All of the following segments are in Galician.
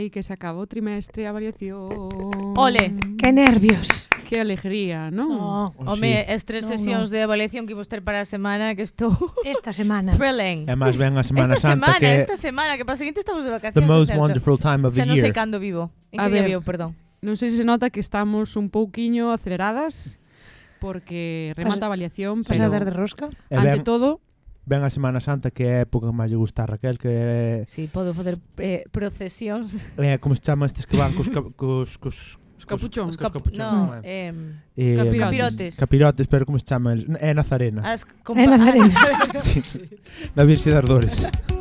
Ai, que se acabou o trimestre a avaliación. Ole, que nervios. Que alegría, non? No, oh, Home, sí. as tres no, sesións no. de avaliación que vos ter para a semana que estou... Esta semana. Thrilling. É máis ben a Semana esta Santa semana, que... Esta semana, que para seguinte estamos de vacacións. The most certo. wonderful time of the year. Xa non sei cando vivo. En a que ver, vivo, perdón. Non sei se se nota que estamos un pouquiño aceleradas porque remata a avaliación, pero... A dar de rosca? Ante ben, todo, ven a Semana Santa que é a época que máis lle gusta a Raquel que é... Sí, podo facer eh, procesións É, eh, como se chama estes que van cos, cos, cos Os capuchóns. Os, cap capuchóns. No, eh, eh, capirotes. Capirotes, pero como se chama? É Nazarena. As, é Nazarena. sí. Da Virxe das Dores.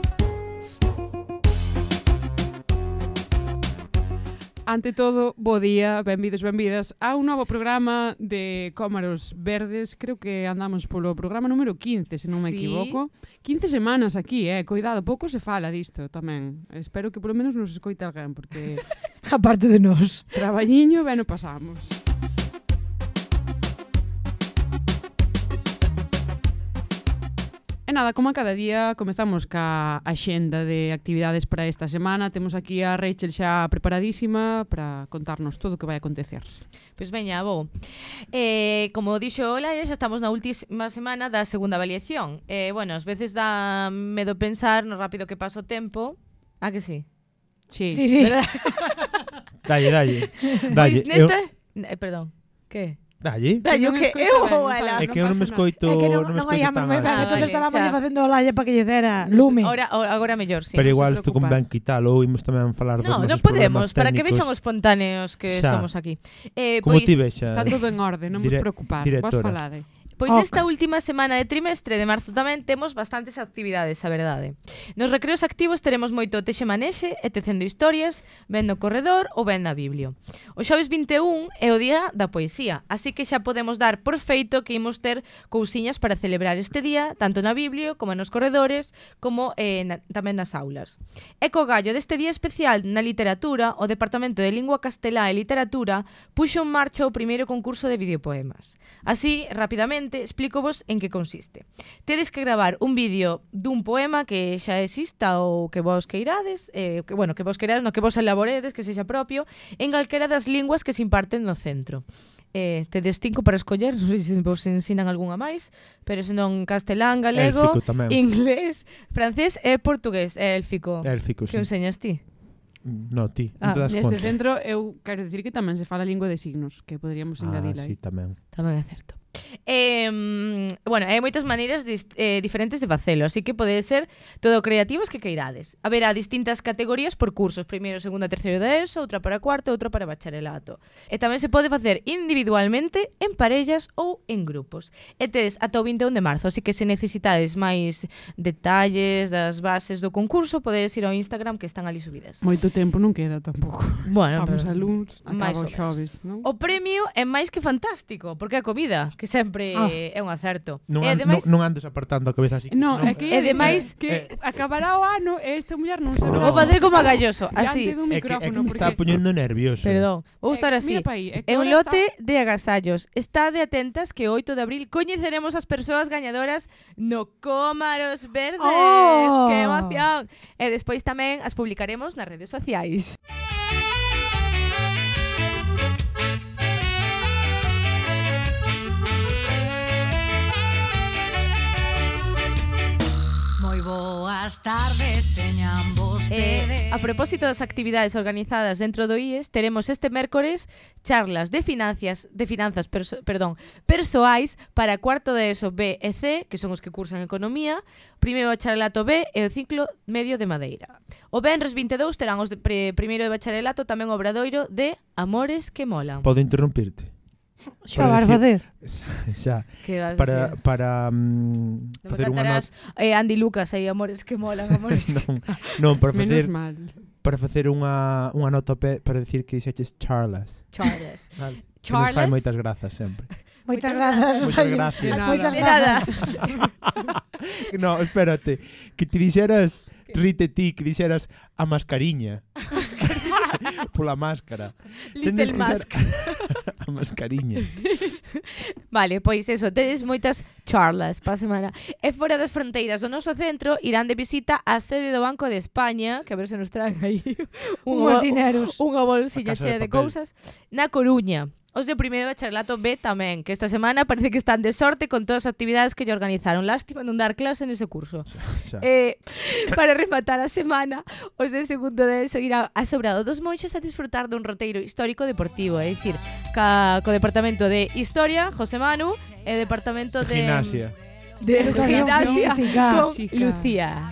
Ante todo, bo día, benvidos, benvidas a un novo programa de Cómaros Verdes. Creo que andamos polo programa número 15, se non me sí. equivoco. 15 semanas aquí, eh, coidado, pouco se fala disto tamén. Espero que polo menos nos escoite alguén, porque... Aparte de nós. Traballiño, ben o pasamos. E nada, como a cada día comezamos ca axenda de actividades para esta semana Temos aquí a Rachel xa preparadísima para contarnos todo o que vai acontecer Pois veña, vou eh, Como dixo Olaia, xa estamos na última semana da segunda avaliación eh, Bueno, ás veces dá medo pensar no rápido que pasa o tempo Ah que sí? Sí, sí, sí. dalle, dalle, dalle. Pois nesta... Eu... Eh, perdón, que? Dalle. Dalle o que eu ou ela. É que eu non me escoito, é que non, non me escoito non, tan alto. Entón estábamos facendo lalle para que lle dera lume. Ora, agora mellor, sí. Pero igual isto con ben quitalo ou imos tamén falar dos nosos problemas técnicos. Non, podemos, para que vexan os espontáneos que somos aquí. Eh, Como ti? Está eh? todo en orde, non vos preocupar. Vos falade. Pois ok. esta última semana de trimestre de marzo tamén temos bastantes actividades, a verdade. Nos recreos activos teremos moito texe manexe e tecendo historias, vendo corredor ou venda biblio. O xoves 21 é o día da poesía, así que xa podemos dar por feito que imos ter cousiñas para celebrar este día, tanto na biblio como nos corredores, como eh, na, tamén nas aulas. E co gallo deste día especial na literatura, o Departamento de Lingua Castelá e Literatura puxo en marcha o primeiro concurso de videopoemas. Así, rapidamente, brevemente explícovos en que consiste. Tedes que gravar un vídeo dun poema que xa exista ou que vos queirades, eh, que, bueno, que vos queirades, no que vos elaboredes, que sexa propio, en calquera das linguas que se imparten no centro. Eh, tedes cinco para escoller, non sei se vos ensinan algunha máis, pero senón castelán, galego, Élfico, inglés, francés e portugués, e élfico. Élfico, que sí. enseñas ti? No, ti. Ah, neste centro eu quero dicir que tamén se fala lingua de signos, que poderíamos ah, engadila. Ah, sí, tamén. Tamén é certo. Eh, bueno, hai moitas maneiras eh, diferentes de facelo, así que pode ser todo creativos que queirades. Haberá distintas categorías por cursos, primeiro, segundo, terceiro de ESO, outra para cuarto, outra para bacharelato. E tamén se pode facer individualmente, en parellas ou en grupos. E tedes ata o 21 de marzo, así que se necesitades máis detalles das bases do concurso, podedes ir ao Instagram que están ali subidas. Moito tempo non queda tampouco. Bueno, Vamos pero... a luns, acaba o xoves, non? O premio é máis que fantástico, porque a comida, que se sempre ah. é un acerto. Non, e ademais, non, non andes apartando a cabeza así. No, non, é que, e demais- que eh, acabará o ano e esta muller non sabe. No. Vou facer como a galloso, así. É que, é que me porque... está poñendo nervioso. Perdón, vou estar eh, así. Eh, aí, é, é un lote está... de agasallos. Está de atentas que o 8 de abril coñeceremos as persoas gañadoras no Cómaros Verdes. Oh. Que emoción. E despois tamén as publicaremos nas redes sociais. boas tardes teñan vostedes. Eh, a propósito das actividades organizadas dentro do IES, teremos este mércores charlas de finanzas, de finanzas perso, perdón, persoais para cuarto de ESO B e C, que son os que cursan Economía, primeiro bacharelato B e o ciclo medio de Madeira. O Benres 22 terán os de, pre, primeiro de bacharelato tamén o obradoiro de Amores que Molan. Podo interrumpirte? Xa vas facer. Xa. para para mm, um, non facer unha nota. Eh, Andy Lucas aí amores que molan, amores. Que... non, non, para facer mal. Para facer unha unha nota para decir que dixeches Charles. Charles. Vale. Que nos fai moitas grazas sempre. Moitas grazas. Moitas gracias. Moitas grazas. no, espérate. Que te dixeras Rite ti, que dixeras a mascariña. Pola máscara. Little que usar mask. a mascariña. Vale, pois eso, tedes moitas charlas pa semana. E fora das fronteiras do noso centro irán de visita á sede do Banco de España, que a ver se nos traen aí unha, Unos dineros. unha bolsiña A casa de chea de, de papel. cousas, na Coruña. Os de primeiro bacharelato B tamén, que esta semana parece que están de sorte con todas as actividades que lle organizaron. Lástima non dar clase nese curso. Xa, xa. Eh, para rematar a semana, os de segundo de eso irán a Sobrado dos Monxas a disfrutar dun roteiro histórico deportivo, é dicir, ca, co departamento de Historia, José Manu, e departamento de... Gimnasia. De, de gimnasia, con Lucía.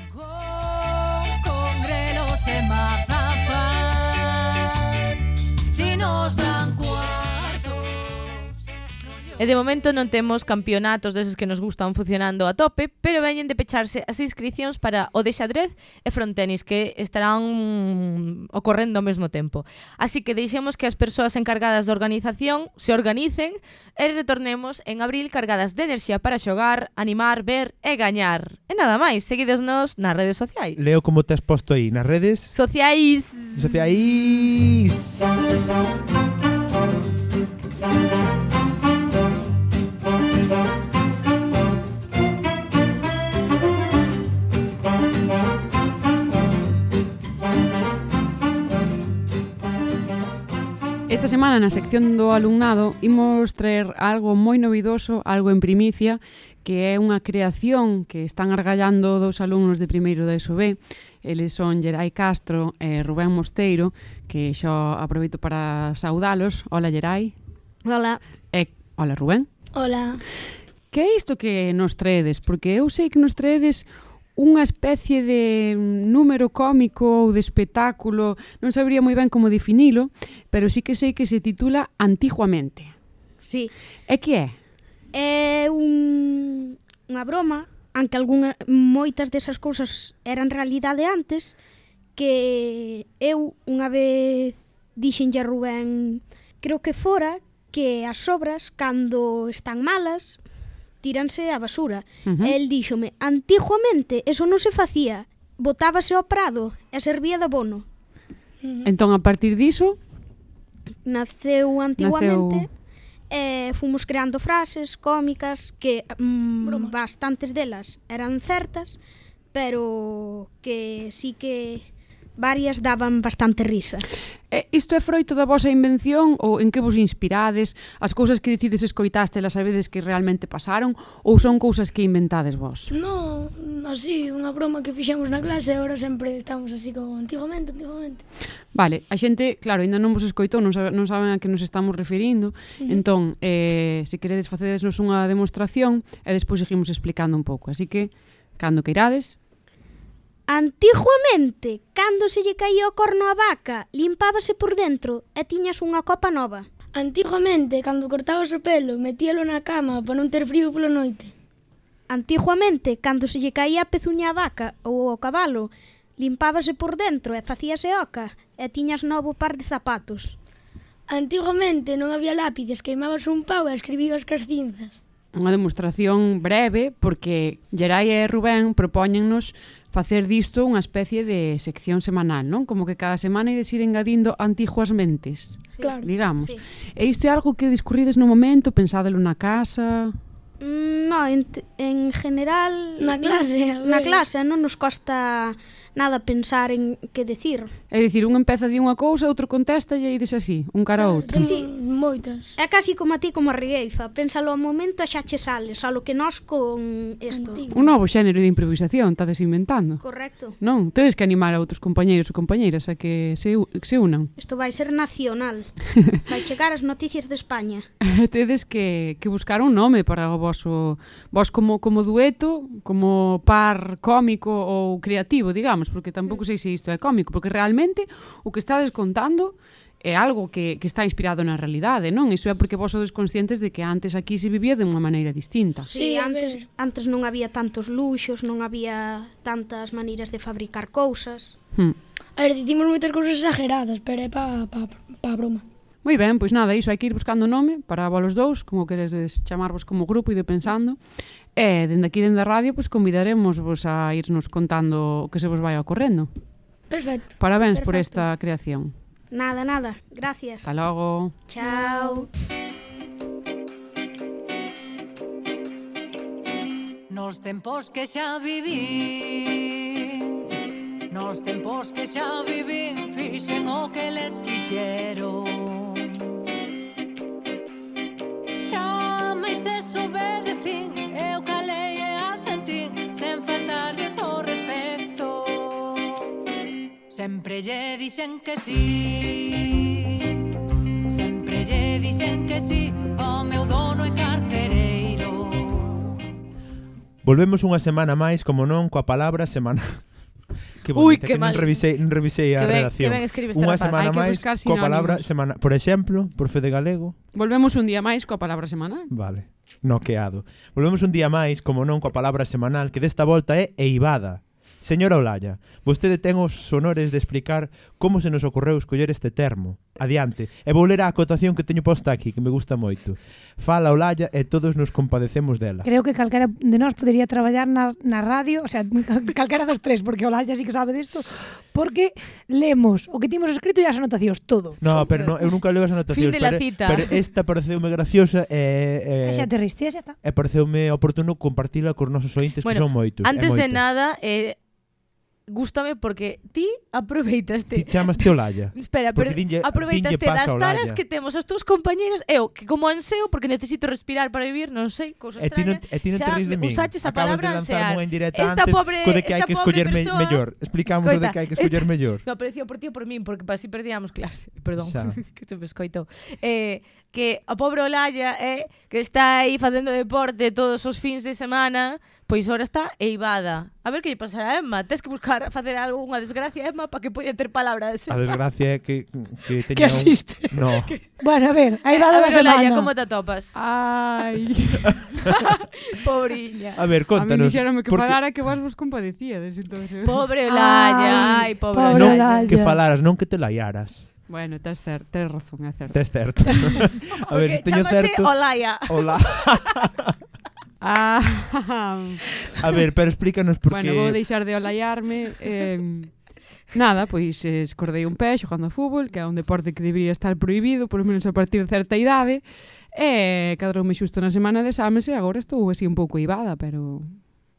E de momento non temos campeonatos deses que nos gustan funcionando a tope, pero veñen de pecharse as inscripcións para o de xadrez e frontenis que estarán ocorrendo ao mesmo tempo. Así que deixemos que as persoas encargadas da organización se organicen e retornemos en abril cargadas de enerxía para xogar, animar, ver e gañar. E nada máis, seguidesnos nas redes sociais. Leo como te has posto aí, nas redes? Sociais. Sociais. Sociais. Esta semana na sección do alumnado imos traer algo moi novidoso, algo en primicia, que é unha creación que están argallando dos alumnos de primeiro da SOB. Eles son Gerai Castro e Rubén Mosteiro, que xa aproveito para saudalos. Hola, Gerai. Hola. E, hola, Rubén. Hola. Que é isto que nos tredes? Porque eu sei que nos tredes unha especie de número cómico ou de espectáculo, non sabría moi ben como definilo, pero sí que sei que se titula Antiguamente. Sí. E que é? É un, unha broma, aunque algunha, moitas desas cousas eran realidade antes, que eu unha vez dixenlle a Rubén, creo que fora, que as obras, cando están malas, tíranse a basura. Uh -huh. El díxome, antiguamente eso non se facía, botábase ao prado e servía de abono. Uh -huh. Entón, a partir diso... Naceu antiguamente... Naceu e fomos creando frases cómicas que mm, bastantes delas eran certas, pero que sí que varias daban bastante risa. E isto é froito da vosa invención ou en que vos inspirades? As cousas que decides escoitaste las veces que realmente pasaron ou son cousas que inventades vos? No, así, unha broma que fixemos na clase e agora sempre estamos así como antigamente, antigamente. Vale, a xente, claro, ainda non vos escoitou, non, sabe, non saben a que nos estamos referindo. Entón, eh, se queredes facedesnos unha demostración e despois seguimos explicando un pouco. Así que, cando queirades, Antiguamente, cando se lle caía o corno á vaca, limpábase por dentro e tiñas unha copa nova. Antiguamente, cando cortabas o pelo, metíalo na cama para non ter frío pola noite. Antiguamente, cando se lle caía a pezuña á vaca ou ao cabalo, limpábase por dentro e facíase oca e tiñas novo par de zapatos. Antiguamente non había lápides, queimabas un pau e escribías cas cinzas unha demostración breve porque Gerai e Rubén propóñennos facer disto unha especie de sección semanal, non? Como que cada semana ides ir engadindo antiguas mentes, sí. claro. digamos. Sí. E isto é algo que discurrides no momento, pensádelo na casa... Mm, no, en, en general... Na clase. Na clase, non nos costa nada pensar en que decir. É dicir, un empeza de unha cousa, outro contesta e dices así, un cara a outro. Sí, sí, moitas. É casi como a ti como a Rigueifa, pénsalo ao momento e xa che sale, só lo que nós con isto. Un novo xénero de improvisación, estades inventando. Correcto. Non, tedes que animar a outros compañeiros e compañeiras a que se, que se unan. Isto vai ser nacional. vai chegar as noticias de España. tedes que, que buscar un nome para o vosso vos como como dueto, como par cómico ou creativo, digamos, porque tampouco sei se isto é cómico, porque realmente o que estades contando é algo que, que está inspirado na realidade, non? Iso é porque vos sodes conscientes de que antes aquí se vivía de unha maneira distinta. Sí, sí antes, antes non había tantos luxos, non había tantas maneiras de fabricar cousas. Hmm. A ver, dicimos moitas cousas exageradas, pero é pa, pa, pa broma. Moi ben, pois nada, iso hai que ir buscando nome para vos dous, como queredes chamarvos como grupo e de pensando. E dende aquí dende a radio, pois convidaremos vos a irnos contando o que se vos vai ocorrendo. Perfecto. Parabéns Perfecto. por esta creación. Nada, nada. Gracias. Hasta logo. Chao. Nos tempos que xa viví Nos tempos que xa viví Fixen o que les quixeron Chames desobedecín Eu calei e asentín Sen faltarlles o respecto. Sempre lle dixen que sí Sempre lle dixen que sí O meu dono é carcereiro. Volvemos unha semana máis, como non, coa palabra semana que bonita, Ui, que, que mal. non revisei, non revisei a que ben, redacción. Que ben escribes Unha semana máis coa palabra semana, por exemplo, profe de galego. Volvemos un día máis coa palabra semanal. Vale. Noqueado. Volvemos un día máis, como non, coa palabra semanal, que desta volta é eivada. Señora Olalla, vostede ten os honores de explicar como se nos ocorreu escoller este termo. Adiante. E vou ler a acotación que teño posta aquí, que me gusta moito. Fala Olalla e todos nos compadecemos dela. Creo que calquera de nós podería traballar na, na radio, o sea, calquera dos tres, porque Olalla sí que sabe disto, porque lemos o que timos escrito e as anotacións, todo. No, Son, pero no, eu nunca leo as anotacións. Fin de la pero, cita. Pero esta pareceume graciosa e... Eh, eh, xa te riste, xa está. E pareceume oportuno compartila cos nosos ointes bueno, que son moitos. Antes moitos. de nada, eh, gústame porque ti aproveitaste. Ti chamaste Olalla. Espera, pero dinlle, aproveitaste dinlle das taras que temos as túas compañeras. eu que como anseo porque necesito respirar para vivir, non sei, cousa extraña. E ti non, e ti non te ris de min. Usaches a Acabas palabra de lanzar unha indirecta esta antes pobre, co de que hai que escoller me, mellor. Explicamos Coita, o de que hai que escoller esta, mellor. No, aprecio por ti ou por min, porque así perdíamos clase. Perdón, que se me. Eh, que a pobre Olalla é eh, que está aí facendo deporte todos os fins de semana, pois ora está eivada. A ver que lle pasará a Emma, tes que buscar facer algunha desgracia Emma para que poida ter palabras. A desgracia é que que teña que asiste. Un... No. Que... Bueno, a ver, a eivada da semana. Olalla, como te atopas? Ai. Pobriña. A ver, contanos. A mí dixeronme que porque... falara que vos vos compadecíades, entonces. Pobre Olalla, ai, pobre, pobre Olalla. No, que falaras, non que te laiaras. Bueno, tes cer, tes razón, é certo. Tes certo. a ver, Porque teño certo. Olaya. Ola. ah. a ver, pero explícanos por Bueno, vou deixar de olaiarme. Eh, Nada, pois escordei un pé xogando a fútbol, que é un deporte que debería estar prohibido, polo menos a partir de certa idade, e cadroume xusto na semana de exames e agora estou así un pouco ibada, pero...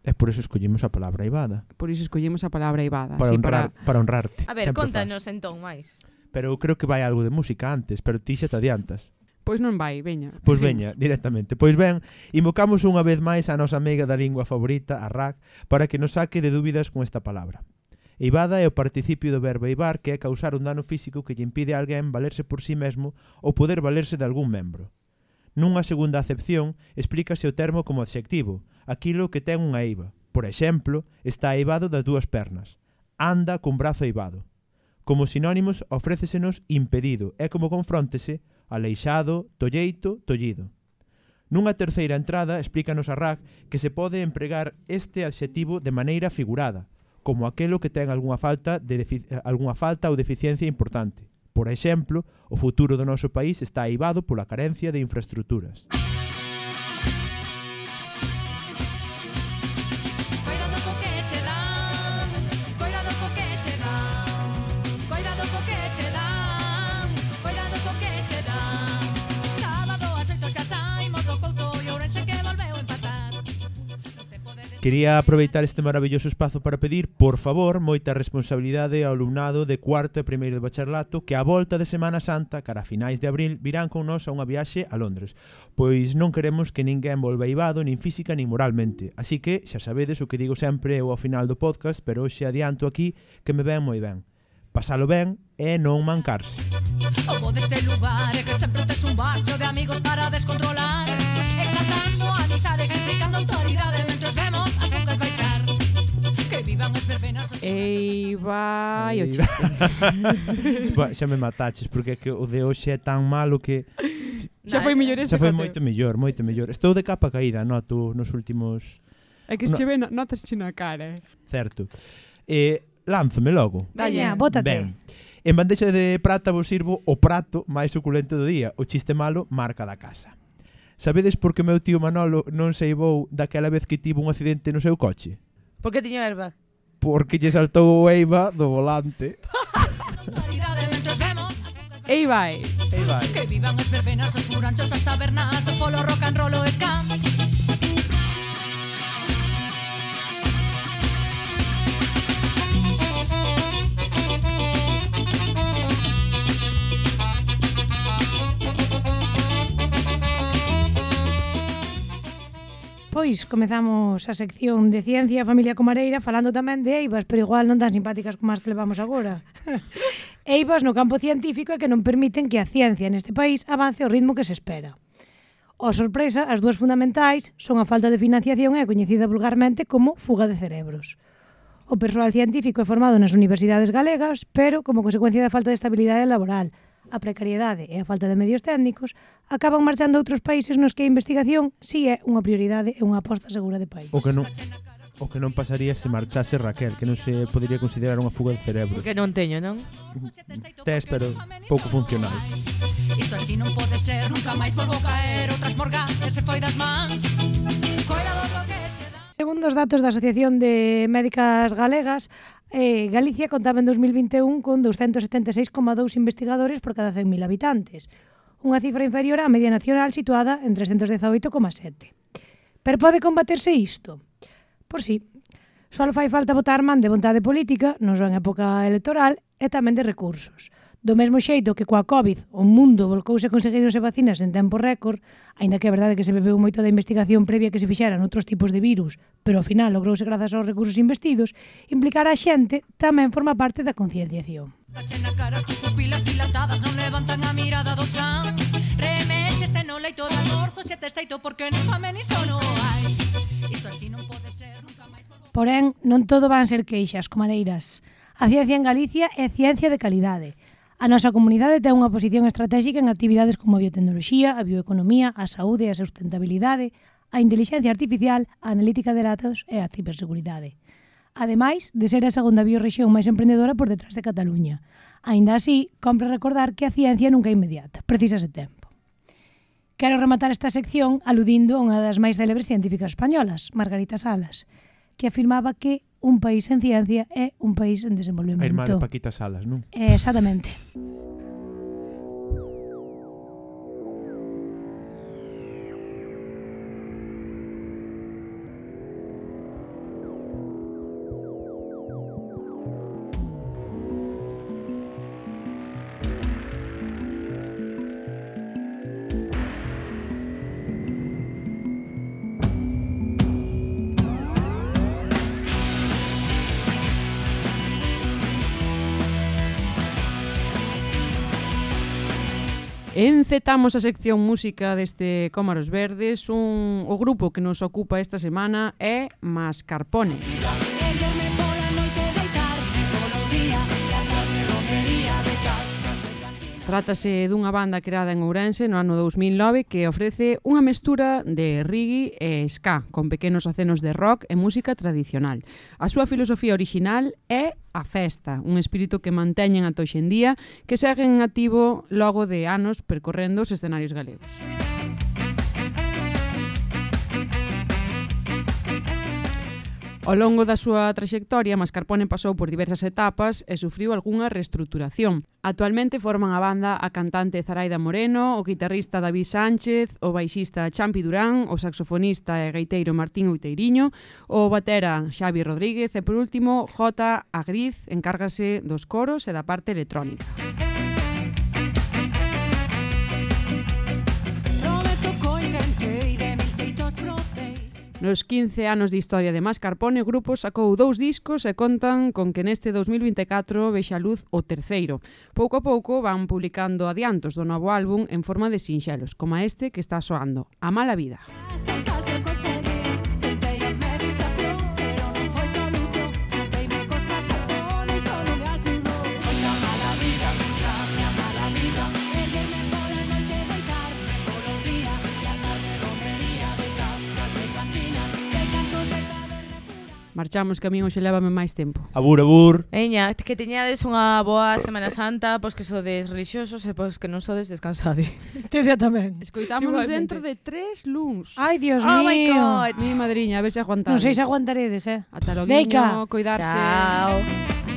É por iso escollimos a palabra ibada. Por iso escollimos a palabra ibada. Para, así, honrar, para... para honrarte. A ver, Sempre contanos entón máis. Pero eu creo que vai algo de música antes, pero ti xa te adiantas. Pois non vai, veña. Pois veña, directamente. Pois ben, invocamos unha vez máis a nosa amiga da lingua favorita, a RAC, para que nos saque de dúbidas con esta palabra. Eivada é o participio do verbo eivar que é causar un dano físico que lle impide a alguén valerse por sí mesmo ou poder valerse de algún membro. Nunha segunda acepción, explícase o termo como adxectivo, aquilo que ten unha eiva. Por exemplo, está eivado das dúas pernas. Anda cun brazo eivado. Como sinónimos ofrécesenos impedido e como confróntese aleixado, tolleito, tollido. Nunha terceira entrada explícanos a RAC que se pode empregar este adxetivo de maneira figurada, como aquelo que ten algunha falta, de algunha falta ou deficiencia importante. Por exemplo, o futuro do noso país está aivado pola carencia de infraestructuras. Quería aproveitar este maravilloso espazo para pedir, por favor, moita responsabilidade ao alumnado de cuarto e primeiro de bacharelato que a volta de Semana Santa, cara a finais de abril, virán con nós a unha viaxe a Londres, pois non queremos que ninguén volva ibado nin física nin moralmente. Así que, xa sabedes o que digo sempre eu ao final do podcast, pero hoxe adianto aquí que me ven moi ben. Pasalo ben e non mancarse. Ovo deste lugar é que sempre tes un bacho de amigos para descontrolar Exaltando a mitade, criticando a autoridade Ei, vai, o chiste. Xa me mataches, porque é que o de hoxe é tan malo que... Xa foi mellor este Xa foi moito mellor, moito mellor. Estou de capa caída, noto nos últimos... É que estive no... notas na cara. eh? Certo. Eh, lánzome logo. Dalle, bótate. Ben. En bandexa de prata vos sirvo o prato máis suculento do día, o chiste malo marca da casa. Sabedes por que meu tío Manolo non se ibou daquela vez que tivo un accidente no seu coche? Porque tiño airbag porque lle saltou o Eiva do volante. Ei vai. Ei vai. Que vivan os verbenas, os furanchos, as tabernas, o polo rock and roll, o ska. Pois comezamos a sección de Ciencia Familia Comareira falando tamén de eivas, pero igual non tan simpáticas como as que levamos agora. eivas no campo científico é que non permiten que a ciencia neste país avance ao ritmo que se espera. O sorpresa, as dúas fundamentais son a falta de financiación e a coñecida vulgarmente como fuga de cerebros. O persoal científico é formado nas universidades galegas, pero como consecuencia da falta de estabilidade laboral – a precariedade e a falta de medios técnicos, acaban marchando a outros países nos que a investigación si é unha prioridade e unha aposta segura de país. O que non, o que non pasaría se marchase Raquel, que non se podería considerar unha fuga de cerebros. Que non teño, non? Tes, pero pouco funcionais. Isto así non pode ser, nunca máis volvo caer, outras morgan, se foi das mans. Coidado do que Segundo os datos da Asociación de Médicas Galegas, Eh, Galicia contaba en 2021 con 276,2 investigadores por cada 100.000 habitantes, unha cifra inferior á media nacional situada en 318,7. Pero pode combaterse isto? Por si, sí, só fai falta botar man de vontade política, non só en época electoral, e tamén de recursos. Do mesmo xeito que coa COVID o mundo volcouse a conseguirse vacinas en tempo récord, aínda que é verdade que se bebeu moito da investigación previa que se fixera noutros tipos de virus, pero ao final logrouse grazas aos recursos investidos, implicar a xente tamén forma parte da concienciación. Pupilas dilatadas Non levantan a mirada do chan leito porque ni fame ni sono hai Isto así non pode ser nunca máis Porén, non todo van ser queixas, comaneiras. A ciencia en Galicia é ciencia de calidade A nosa comunidade ten unha posición estratégica en actividades como a biotecnoloxía, a bioeconomía, a saúde e a sustentabilidade, a inteligencia artificial, a analítica de datos e a ciberseguridade. Ademais de ser a segunda biorrexión máis emprendedora por detrás de Cataluña. Aínda así, compre recordar que a ciencia nunca é inmediata, precisase tempo. Quero rematar esta sección aludindo a unha das máis célebres científicas españolas, Margarita Salas, que afirmaba que un país en ciencia e un país en desenvolvemento. A irmá de Paquita Salas, non? Eh, exactamente. Encetamos a sección música deste Cómaros Verdes. Un, o grupo que nos ocupa esta semana é Mascarpone. Mascarpone. Trátase dunha banda creada en Ourense no ano 2009 que ofrece unha mestura de reggae e ska, con pequenos acenos de rock e música tradicional. A súa filosofía original é a festa, un espírito que manteñen ata hoxendía, que seguen en activo logo de anos percorrendo os escenarios galegos. Música Ao longo da súa traxectoria, Mascarpone pasou por diversas etapas e sufriu algunha reestruturación. Actualmente forman a banda a cantante Zaraida Moreno, o guitarrista David Sánchez, o baixista Champi Durán, o saxofonista e gaiteiro Martín Uiteiriño, o batera Xavi Rodríguez e, por último, J. Agriz encárgase dos coros e da parte electrónica. Nos 15 anos de historia de Mascarpone, o grupo sacou dous discos e contan con que neste 2024 vexa a luz o terceiro. Pouco a pouco van publicando adiantos do novo álbum en forma de sinxelos, como este que está soando, A mala vida. Casa, casa, coche, Marchamos, que a mí hoxe lévame máis tempo. Abur, abur. Veña, que teñades unha boa Semana Santa, pois que sodes religiosos e pois que non sodes descansade. Te día tamén. Escoitámonos Igualmente. dentro de tres luns. Ai, Dios oh mío. my God. Mi madriña, a ver se aguantades. Non sei se aguantaredes, eh. Ata logo, Deica. cuidarse. Chao.